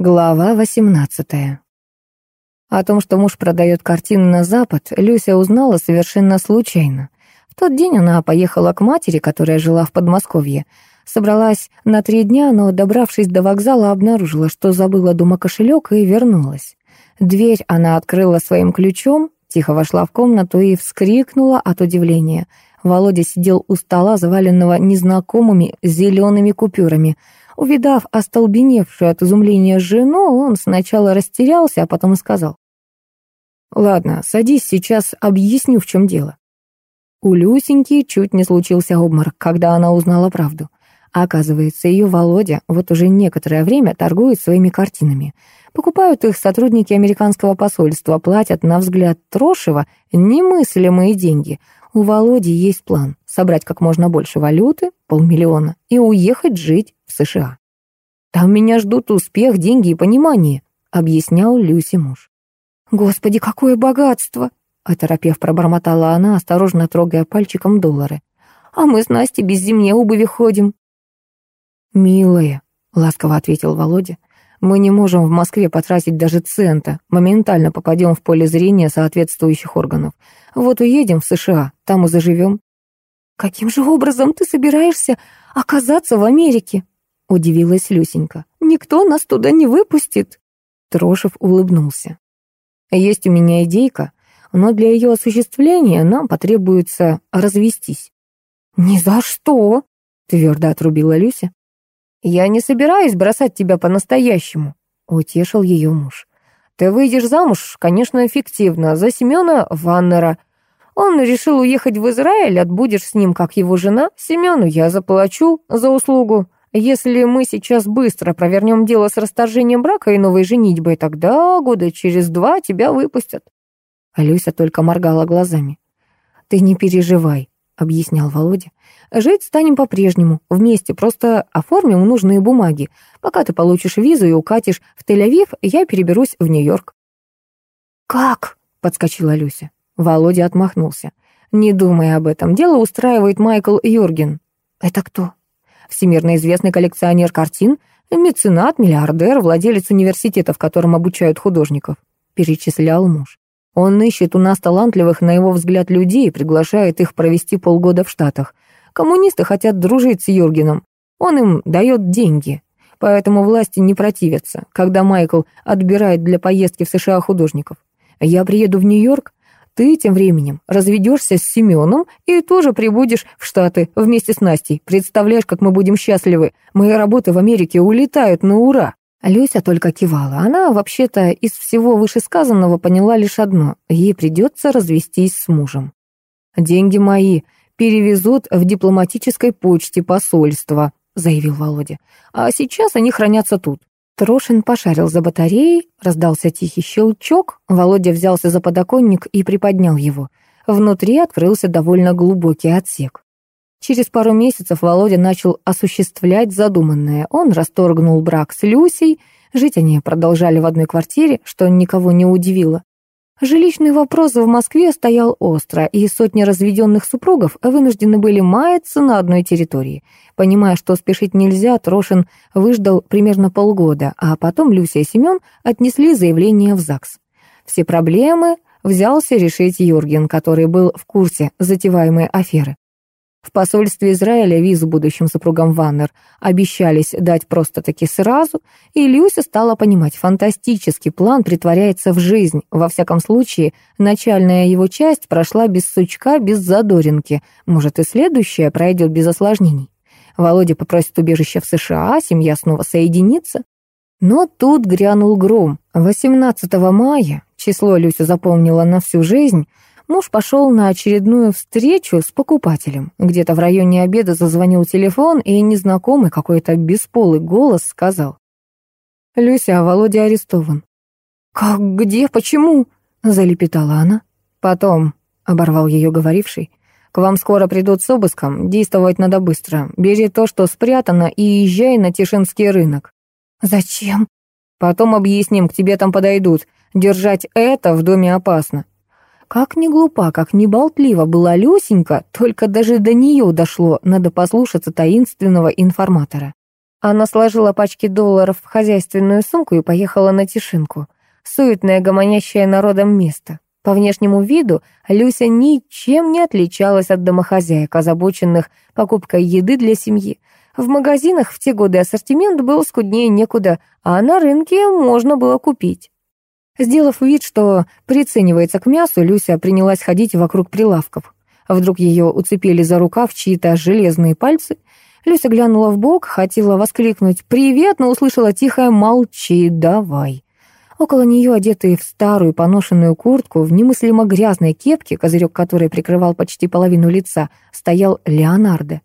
Глава 18 О том, что муж продает картины на Запад, Люся узнала совершенно случайно. В тот день она поехала к матери, которая жила в Подмосковье. Собралась на три дня, но, добравшись до вокзала, обнаружила, что забыла дома кошелек и вернулась. Дверь она открыла своим ключом, тихо вошла в комнату и вскрикнула от удивления. Володя сидел у стола, заваленного незнакомыми зелеными купюрами — Увидав остолбеневшую от изумления жену, он сначала растерялся, а потом сказал. «Ладно, садись, сейчас объясню, в чем дело». У Люсеньки чуть не случился обморок, когда она узнала правду. Оказывается, ее Володя вот уже некоторое время торгует своими картинами. Покупают их сотрудники американского посольства, платят, на взгляд Трошева, немыслимые деньги. У Володи есть план — собрать как можно больше валюты, полмиллиона, и уехать жить в США. «Там меня ждут успех, деньги и понимание», — объяснял Люси муж. «Господи, какое богатство!» — оторопев пробормотала она, осторожно трогая пальчиком доллары. «А мы с Настей без зимней обуви ходим». «Милая», — ласково ответил Володя, «мы не можем в Москве потратить даже цента, моментально попадем в поле зрения соответствующих органов. Вот уедем в США, там и заживем». «Каким же образом ты собираешься оказаться в Америке?» — удивилась Люсенька. «Никто нас туда не выпустит!» Трошев улыбнулся. «Есть у меня идейка, но для ее осуществления нам потребуется развестись». «Ни за что!» — твердо отрубила Люся. «Я не собираюсь бросать тебя по-настоящему», — утешил ее муж. «Ты выйдешь замуж, конечно, эффективно, за Семена Ваннера. Он решил уехать в Израиль, отбудешь с ним, как его жена. Семену я заплачу за услугу. Если мы сейчас быстро провернем дело с расторжением брака и новой женитьбой, тогда года через два тебя выпустят». Алюся только моргала глазами. «Ты не переживай», — объяснял Володя. «Жить станем по-прежнему, вместе, просто оформим нужные бумаги. Пока ты получишь визу и укатишь в Тель-Авив, я переберусь в Нью-Йорк». «Как?» — подскочила Люся. Володя отмахнулся. «Не думай об этом. Дело устраивает Майкл Юрген». «Это кто?» Всемирно известный коллекционер картин, меценат, миллиардер, владелец университета, в котором обучают художников», — перечислял муж. «Он ищет у нас талантливых, на его взгляд, людей и приглашает их провести полгода в Штатах. Коммунисты хотят дружить с Юргеном. Он им дает деньги. Поэтому власти не противятся, когда Майкл отбирает для поездки в США художников. Я приеду в Нью-Йорк, ты тем временем разведешься с Семеном и тоже прибудешь в Штаты вместе с Настей. Представляешь, как мы будем счастливы. Мои работы в Америке улетают на ура». Люся только кивала. Она, вообще-то, из всего вышесказанного поняла лишь одно. Ей придется развестись с мужем. «Деньги мои перевезут в дипломатической почте посольства», заявил Володя. «А сейчас они хранятся тут. Трошин пошарил за батареей, раздался тихий щелчок, Володя взялся за подоконник и приподнял его. Внутри открылся довольно глубокий отсек. Через пару месяцев Володя начал осуществлять задуманное. Он расторгнул брак с Люсей, жить они продолжали в одной квартире, что никого не удивило. Жилищный вопрос в Москве стоял остро, и сотни разведенных супругов вынуждены были маяться на одной территории. Понимая, что спешить нельзя, Трошин выждал примерно полгода, а потом Люся и Семен отнесли заявление в ЗАГС. Все проблемы взялся решить Юрген, который был в курсе затеваемой аферы. В посольстве Израиля визу будущим супругам Ваннер обещались дать просто-таки сразу, и Люся стала понимать, фантастический план притворяется в жизнь. Во всяком случае, начальная его часть прошла без сучка, без задоринки. Может, и следующая пройдет без осложнений. Володя попросит убежище в США, семья снова соединится. Но тут грянул гром. 18 мая, число Люся запомнила на всю жизнь, Муж пошел на очередную встречу с покупателем. Где-то в районе обеда зазвонил телефон, и незнакомый какой-то бесполый голос сказал. «Люся, Володя арестован». «Как? Где? Почему?» — залепетала она. «Потом», — оборвал ее говоривший, «к вам скоро придут с обыском, действовать надо быстро. Бери то, что спрятано, и езжай на Тишинский рынок». «Зачем?» «Потом объясним, к тебе там подойдут. Держать это в доме опасно. Как не глупа, как не болтлива была Люсенька, только даже до нее дошло, надо послушаться таинственного информатора. Она сложила пачки долларов в хозяйственную сумку и поехала на Тишинку, суетное гомонящее народом место. По внешнему виду Люся ничем не отличалась от домохозяек, озабоченных покупкой еды для семьи. В магазинах в те годы ассортимент был скуднее некуда, а на рынке можно было купить. Сделав вид, что приценивается к мясу, Люся принялась ходить вокруг прилавков. Вдруг ее уцепили за рукав чьи-то железные пальцы. Люся глянула в бок, хотела воскликнуть «Привет!», но услышала тихое «Молчи, давай!». Около нее, одетый в старую поношенную куртку, в немыслимо грязной кепке, козырек которой прикрывал почти половину лица, стоял Леонардо.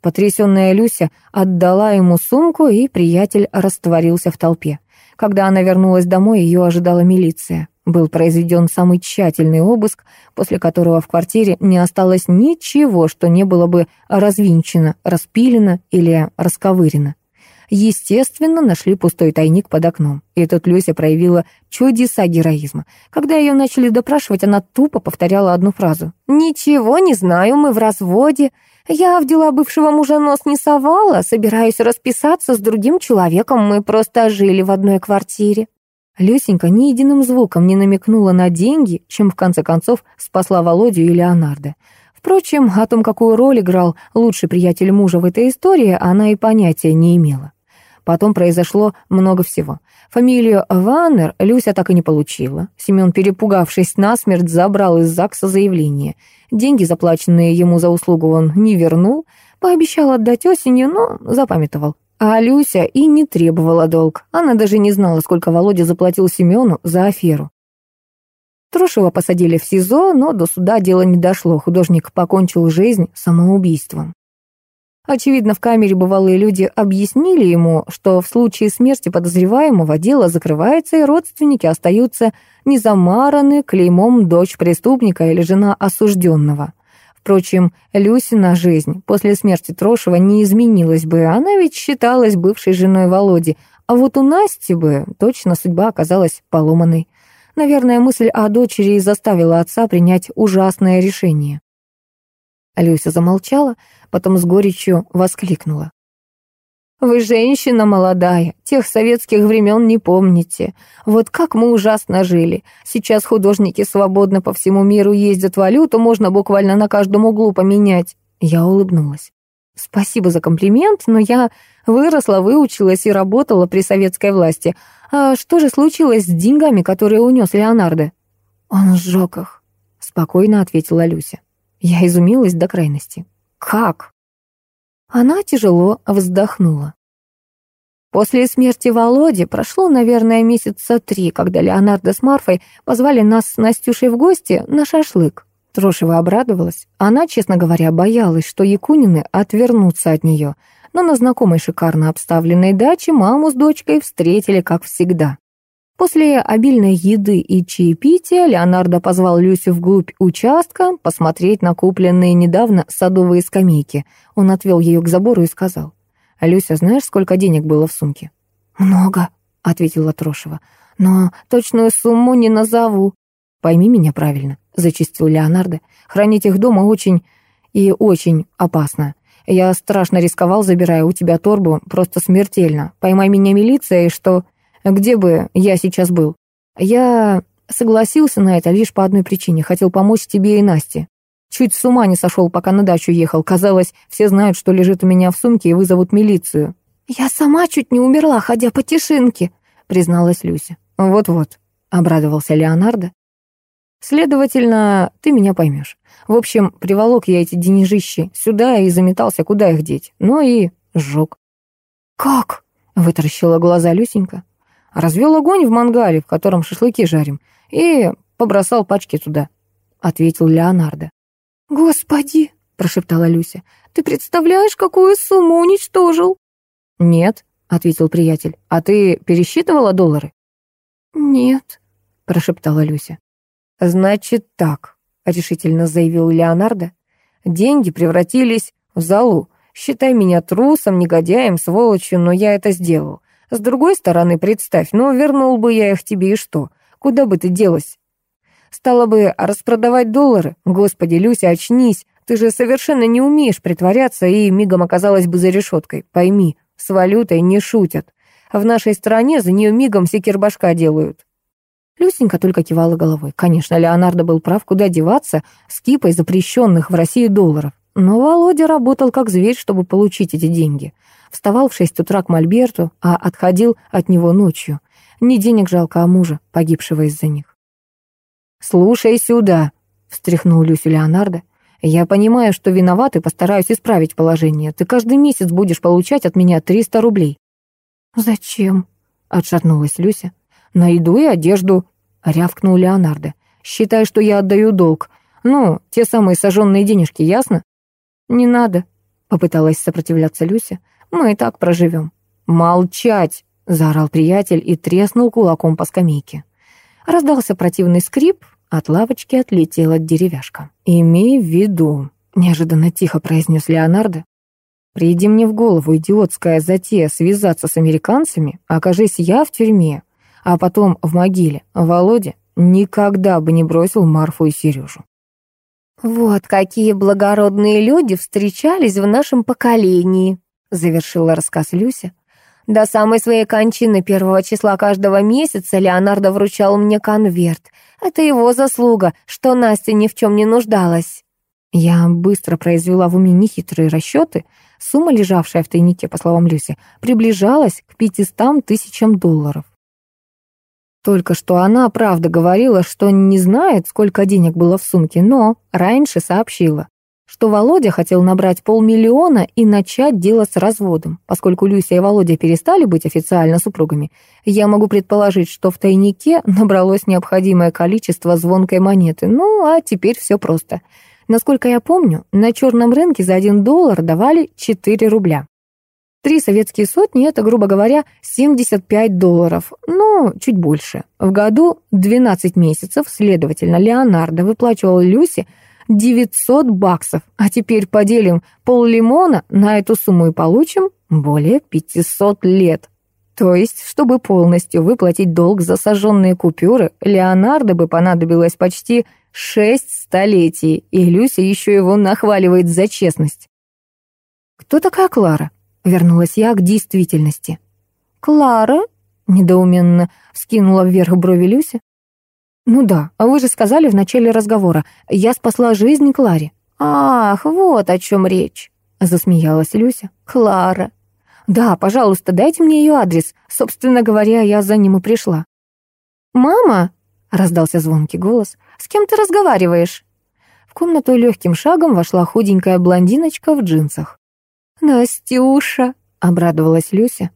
Потрясенная Люся отдала ему сумку, и приятель растворился в толпе. Когда она вернулась домой, ее ожидала милиция. Был произведен самый тщательный обыск, после которого в квартире не осталось ничего, что не было бы развинчено, распилено или расковырено. Естественно, нашли пустой тайник под окном. И тут Люся проявила чудеса героизма. Когда ее начали допрашивать, она тупо повторяла одну фразу. «Ничего не знаю, мы в разводе. Я в дела бывшего мужа нос не совала, собираюсь расписаться с другим человеком, мы просто жили в одной квартире». Люсенька ни единым звуком не намекнула на деньги, чем в конце концов спасла Володю и Леонардо. Впрочем, о том, какую роль играл лучший приятель мужа в этой истории, она и понятия не имела. Потом произошло много всего. Фамилию Ваннер Люся так и не получила. Семен, перепугавшись насмерть, забрал из ЗАГСа заявление. Деньги, заплаченные ему за услугу, он не вернул. Пообещал отдать осенью, но запамятовал. А Люся и не требовала долг. Она даже не знала, сколько Володя заплатил Семену за аферу. Трошева посадили в СИЗО, но до суда дело не дошло. Художник покончил жизнь самоубийством. Очевидно, в камере бывалые люди объяснили ему, что в случае смерти подозреваемого дело закрывается, и родственники остаются незамараны клеймом дочь преступника или жена осужденного. Впрочем, Люсина жизнь после смерти Трошева не изменилась бы, она ведь считалась бывшей женой Володи, а вот у Насти бы точно судьба оказалась поломанной. Наверное, мысль о дочери заставила отца принять ужасное решение. Люся замолчала, потом с горечью воскликнула. «Вы женщина молодая, тех советских времен не помните. Вот как мы ужасно жили. Сейчас художники свободно по всему миру ездят, валюту можно буквально на каждом углу поменять». Я улыбнулась. «Спасибо за комплимент, но я выросла, выучилась и работала при советской власти. А что же случилось с деньгами, которые унес Леонардо?» «Он сжег их», — спокойно ответила Люся. Я изумилась до крайности. «Как?» Она тяжело вздохнула. После смерти Володи прошло, наверное, месяца три, когда Леонардо с Марфой позвали нас с Настюшей в гости на шашлык. Трошева обрадовалась. Она, честно говоря, боялась, что Якунины отвернутся от нее. Но на знакомой шикарно обставленной даче маму с дочкой встретили, как всегда. После обильной еды и чаепития Леонардо позвал Люсю вглубь участка посмотреть на купленные недавно садовые скамейки. Он отвел ее к забору и сказал, «Люся, знаешь, сколько денег было в сумке?» «Много», — ответила Трошева, «но точную сумму не назову». «Пойми меня правильно», — зачистил Леонардо, «хранить их дома очень и очень опасно. Я страшно рисковал, забирая у тебя торбу, просто смертельно. Поймай меня милиция, и что...» где бы я сейчас был. Я согласился на это лишь по одной причине. Хотел помочь тебе и Насте. Чуть с ума не сошел, пока на дачу ехал. Казалось, все знают, что лежит у меня в сумке, и вызовут милицию. «Я сама чуть не умерла, ходя по тишинке», — призналась Люся. «Вот-вот», — обрадовался Леонардо. «Следовательно, ты меня поймешь. В общем, приволок я эти денежищи сюда и заметался, куда их деть. Ну и сжег». «Как?» — вытаращила глаза Люсенька. Развел огонь в мангале, в котором шашлыки жарим, и побросал пачки туда», — ответил Леонардо. «Господи!» — прошептала Люся. «Ты представляешь, какую сумму уничтожил?» «Нет», — ответил приятель. «А ты пересчитывала доллары?» «Нет», — прошептала Люся. «Значит так», — решительно заявил Леонардо. «Деньги превратились в залу. Считай меня трусом, негодяем, сволочью, но я это сделал. С другой стороны, представь, ну, вернул бы я их тебе и что? Куда бы ты делась? Стала бы распродавать доллары? Господи, Люся, очнись. Ты же совершенно не умеешь притворяться и мигом оказалась бы за решеткой. Пойми, С валютой не шутят. В нашей стране за нее мигом все кирбашка делают. Люсенька только кивала головой. Конечно, Леонардо был прав, куда деваться с кипой запрещенных в России долларов. Но Володя работал как зверь, чтобы получить эти деньги. Вставал в шесть утра к Мольберту, а отходил от него ночью. Не денег жалко, а мужа, погибшего из-за них. «Слушай сюда», — встряхнул Люсю Леонардо. «Я понимаю, что виноват и постараюсь исправить положение. Ты каждый месяц будешь получать от меня 300 рублей». «Зачем?» — отшатнулась Люся. «На еду и одежду», — рявкнул Леонардо. «Считай, что я отдаю долг. Ну, те самые сожженные денежки, ясно?» «Не надо», — попыталась сопротивляться Люся. «Мы и так проживем». «Молчать!» — заорал приятель и треснул кулаком по скамейке. Раздался противный скрип, от лавочки отлетела деревяшка. «Имей в виду», — неожиданно тихо произнес Леонардо, «приди мне в голову идиотская затея связаться с американцами, окажись я в тюрьме, а потом в могиле, Володя никогда бы не бросил Марфу и Сережу». «Вот какие благородные люди встречались в нашем поколении», — завершила рассказ Люся. «До самой своей кончины первого числа каждого месяца Леонардо вручал мне конверт. Это его заслуга, что Настя ни в чем не нуждалась». Я быстро произвела в уме нехитрые расчеты. Сумма, лежавшая в тайнике, по словам Люси, приближалась к 500 тысячам долларов. Только что она, правда, говорила, что не знает, сколько денег было в сумке, но раньше сообщила, что Володя хотел набрать полмиллиона и начать дело с разводом. Поскольку Люся и Володя перестали быть официально супругами, я могу предположить, что в тайнике набралось необходимое количество звонкой монеты. Ну, а теперь все просто. Насколько я помню, на черном рынке за один доллар давали 4 рубля. Три советские сотни — это, грубо говоря, 75 долларов, ну, чуть больше. В году 12 месяцев, следовательно, Леонардо выплачивал Люсе 900 баксов, а теперь поделим пол лимона на эту сумму и получим более 500 лет. То есть, чтобы полностью выплатить долг за сожженные купюры, Леонардо бы понадобилось почти шесть столетий, и Люся еще его нахваливает за честность. Кто такая Клара? Вернулась я к действительности. «Клара?» — недоуменно вскинула вверх брови Люся. «Ну да, а вы же сказали в начале разговора, я спасла жизнь Кларе». «Ах, вот о чем речь», — засмеялась Люся. «Клара». «Да, пожалуйста, дайте мне ее адрес. Собственно говоря, я за ним и пришла». «Мама?» — раздался звонкий голос. «С кем ты разговариваешь?» В комнату легким шагом вошла худенькая блондиночка в джинсах. «Настюша!» — обрадовалась Люся.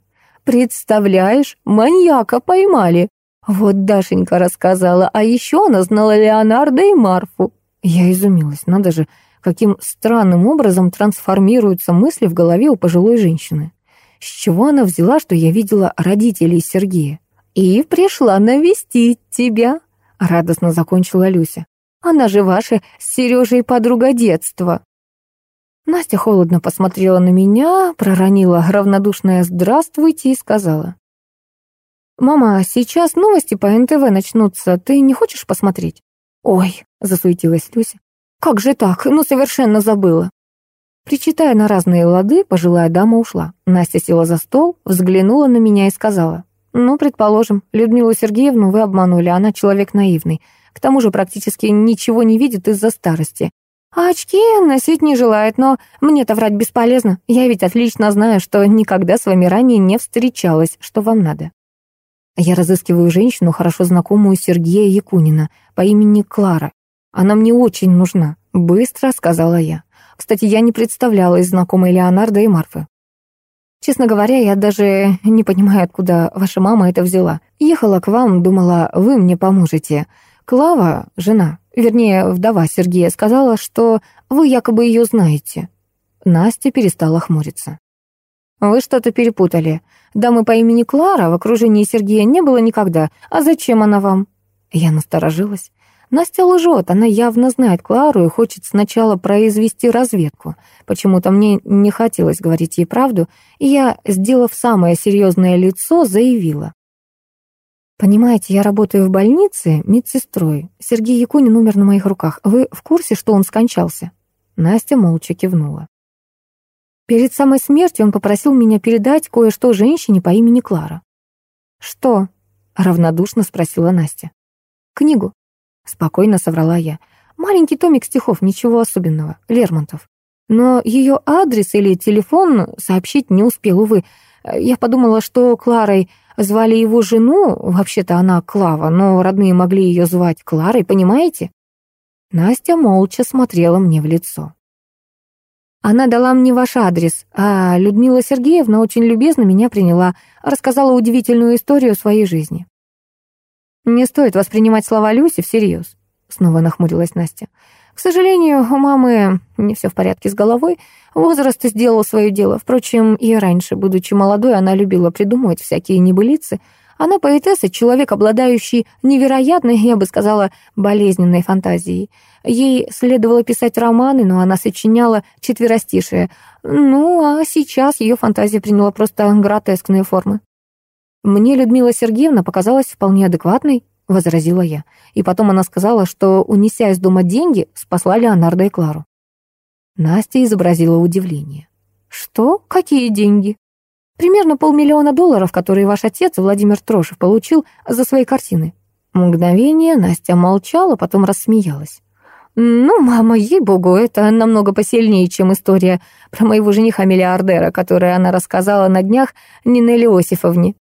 «Представляешь, маньяка поймали!» Вот Дашенька рассказала, а еще она знала Леонардо и Марфу. Я изумилась, надо же, каким странным образом трансформируются мысли в голове у пожилой женщины. С чего она взяла, что я видела родителей Сергея? «И пришла навестить тебя», — радостно закончила Люся. «Она же ваша с Сережей подруга детства». Настя холодно посмотрела на меня, проронила равнодушное «здравствуйте» и сказала. «Мама, сейчас новости по НТВ начнутся, ты не хочешь посмотреть?» «Ой», — засуетилась Люся, — «как же так? Ну, совершенно забыла». Причитая на разные лады, пожилая дама ушла. Настя села за стол, взглянула на меня и сказала. «Ну, предположим, Людмилу Сергеевну вы обманули, она человек наивный. К тому же практически ничего не видит из-за старости. А очки носить не желает, но мне-то врать бесполезно. Я ведь отлично знаю, что никогда с вами ранее не встречалась. Что вам надо? Я разыскиваю женщину, хорошо знакомую Сергея Якунина, по имени Клара. Она мне очень нужна, быстро сказала я. Кстати, я не представляла из знакомой Леонардо и Марфы. Честно говоря, я даже не понимаю, откуда ваша мама это взяла. Ехала к вам, думала, вы мне поможете. Клава, жена, вернее, вдова Сергея, сказала, что вы якобы ее знаете. Настя перестала хмуриться. «Вы что-то перепутали. Дамы по имени Клара в окружении Сергея не было никогда. А зачем она вам?» Я насторожилась. Настя лжет, она явно знает Клару и хочет сначала произвести разведку. Почему-то мне не хотелось говорить ей правду, и я, сделав самое серьезное лицо, заявила. «Понимаете, я работаю в больнице медсестрой. Сергей Якунин умер на моих руках. Вы в курсе, что он скончался?» Настя молча кивнула. Перед самой смертью он попросил меня передать кое-что женщине по имени Клара. «Что?» — равнодушно спросила Настя. «Книгу», — спокойно соврала я. «Маленький томик стихов, ничего особенного, Лермонтов. Но ее адрес или телефон сообщить не успел, увы. Я подумала, что Кларой звали его жену, вообще-то она Клава, но родные могли ее звать Кларой, понимаете? Настя молча смотрела мне в лицо. Она дала мне ваш адрес, а Людмила Сергеевна очень любезно меня приняла, рассказала удивительную историю своей жизни. Не стоит воспринимать слова Люси всерьез, снова нахмурилась Настя. К сожалению, у мамы не все в порядке с головой. Возраст сделал свое дело. Впрочем, и раньше, будучи молодой, она любила придумывать всякие небылицы. Она поэтесса, человек, обладающий невероятной, я бы сказала, болезненной фантазией. Ей следовало писать романы, но она сочиняла четверостишие. Ну, а сейчас ее фантазия приняла просто гротескные формы. Мне Людмила Сергеевна показалась вполне адекватной, — возразила я. И потом она сказала, что, унеся из дома деньги, спасла Леонардо и Клару. Настя изобразила удивление. «Что? Какие деньги?» «Примерно полмиллиона долларов, которые ваш отец, Владимир Трошев, получил за свои картины». Мгновение Настя молчала, потом рассмеялась. «Ну, мама, ей-богу, это намного посильнее, чем история про моего жениха-миллиардера, которую она рассказала на днях Нине Иосифовне».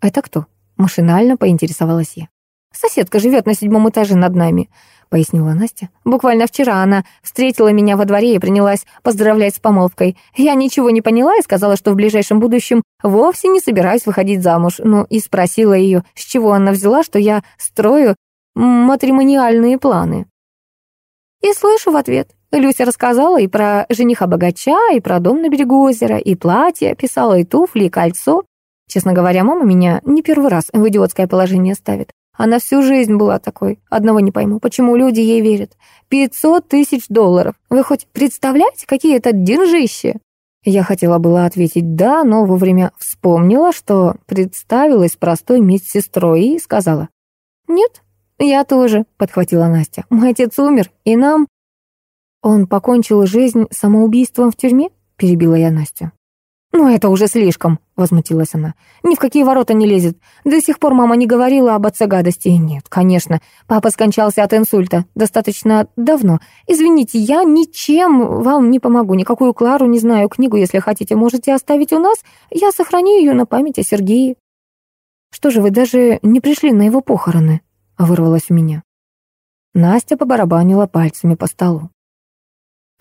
«Это кто?» — машинально поинтересовалась я. «Соседка живет на седьмом этаже над нами», — пояснила Настя. «Буквально вчера она встретила меня во дворе и принялась поздравлять с помолвкой. Я ничего не поняла и сказала, что в ближайшем будущем вовсе не собираюсь выходить замуж. Ну и спросила ее, с чего она взяла, что я строю матримониальные планы. И слышу в ответ. Люся рассказала и про жениха-богача, и про дом на берегу озера, и платье, писала и туфли, и кольцо. Честно говоря, мама меня не первый раз в идиотское положение ставит. Она всю жизнь была такой. Одного не пойму, почему люди ей верят. Пятьсот тысяч долларов. Вы хоть представляете, какие это деньжищи? Я хотела было ответить «да», но вовремя вспомнила, что представилась простой медсестрой и сказала «нет, я тоже», — подхватила Настя. «Мой отец умер, и нам...» «Он покончил жизнь самоубийством в тюрьме?» — перебила я Настю. «Ну, это уже слишком», — возмутилась она. «Ни в какие ворота не лезет. До сих пор мама не говорила об отце гадости. Нет, конечно, папа скончался от инсульта. Достаточно давно. Извините, я ничем вам не помогу. Никакую Клару не знаю. Книгу, если хотите, можете оставить у нас. Я сохраню ее на память о Сергее». «Что же, вы даже не пришли на его похороны?» — вырвалось у меня. Настя побарабанила пальцами по столу.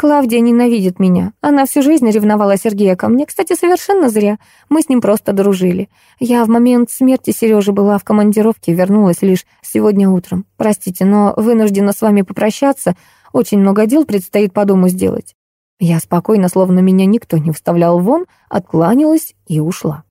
Клавдия ненавидит меня. Она всю жизнь ревновала Сергея ко мне. Кстати, совершенно зря. Мы с ним просто дружили. Я в момент смерти Сережи была в командировке, вернулась лишь сегодня утром. Простите, но вынуждена с вами попрощаться. Очень много дел предстоит по дому сделать. Я спокойно, словно меня никто не вставлял вон, откланялась и ушла.